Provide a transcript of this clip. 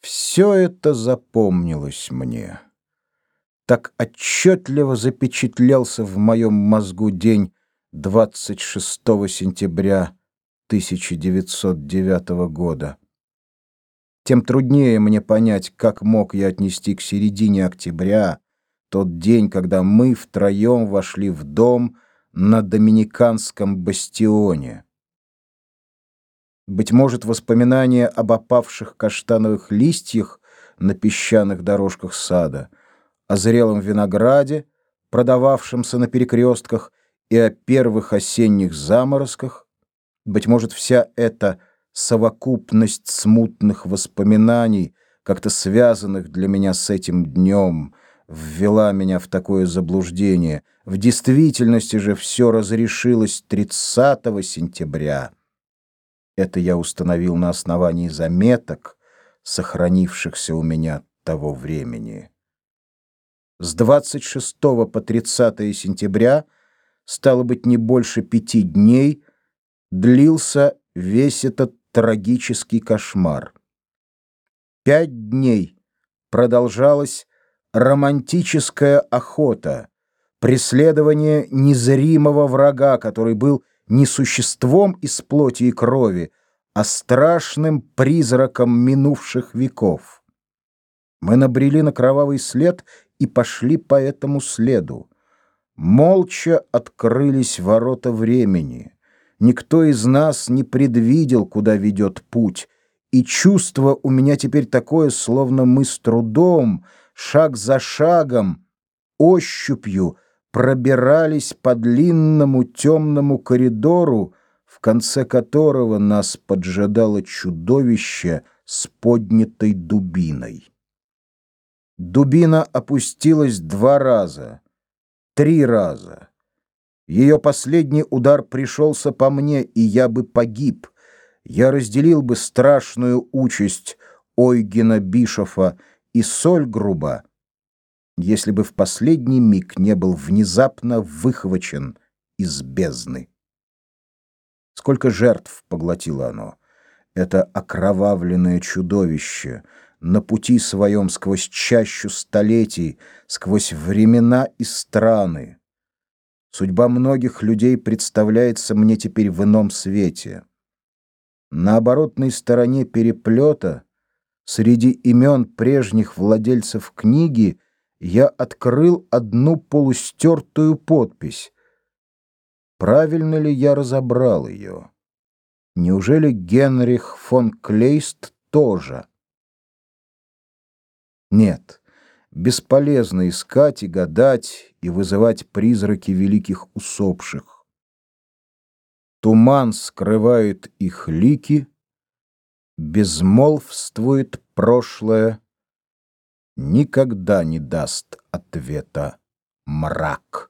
Все это запомнилось мне. Так отчетливо запечатлелся в моем мозгу день 26 сентября 1909 года. Тем труднее мне понять, как мог я отнести к середине октября тот день, когда мы втроем вошли в дом на Доминиканском бастионе. Быть может, воспоминания об опавших каштановых листьях на песчаных дорожках сада, о зрелом винограде, продававшемся на перекрестках, и о первых осенних заморозках, быть может, вся эта совокупность смутных воспоминаний, как-то связанных для меня с этим днем, ввела меня в такое заблуждение. В действительности же все разрешилось 30 сентября. Это я установил на основании заметок, сохранившихся у меня того времени. С 26 по 30 сентября, стало быть, не больше пяти дней, длился весь этот трагический кошмар. Пять дней продолжалась романтическая охота, преследование незримого врага, который был не существом из плоти и крови, а страшным призраком минувших веков. Мы набрели на кровавый след и пошли по этому следу. Молча открылись ворота времени. Никто из нас не предвидел, куда ведет путь, и чувство у меня теперь такое, словно мы с трудом, шаг за шагом, ощупью, пробирались по длинному темному коридору, в конце которого нас поджидало чудовище с поднятой дубиной. Дубина опустилась два раза, три раза. Ее последний удар пришелся по мне, и я бы погиб. Я разделил бы страшную участь Ойгена Бишофа и Сольгруба, если бы в последний миг не был внезапно выхвачен из бездны. Сколько жертв поглотило оно, это окровавленное чудовище, на пути своем сквозь чащу столетий, сквозь времена и страны. Судьба многих людей представляется мне теперь в ином свете. На оборотной стороне переплета, среди имен прежних владельцев книги, я открыл одну полустертую подпись. Правильно ли я разобрал ее? Неужели Генрих фон Клейст тоже? Нет, бесполезно искать и гадать и вызывать призраки великих усопших. Туман скрывает их лики, безмолвствует прошлое, никогда не даст ответа мрак.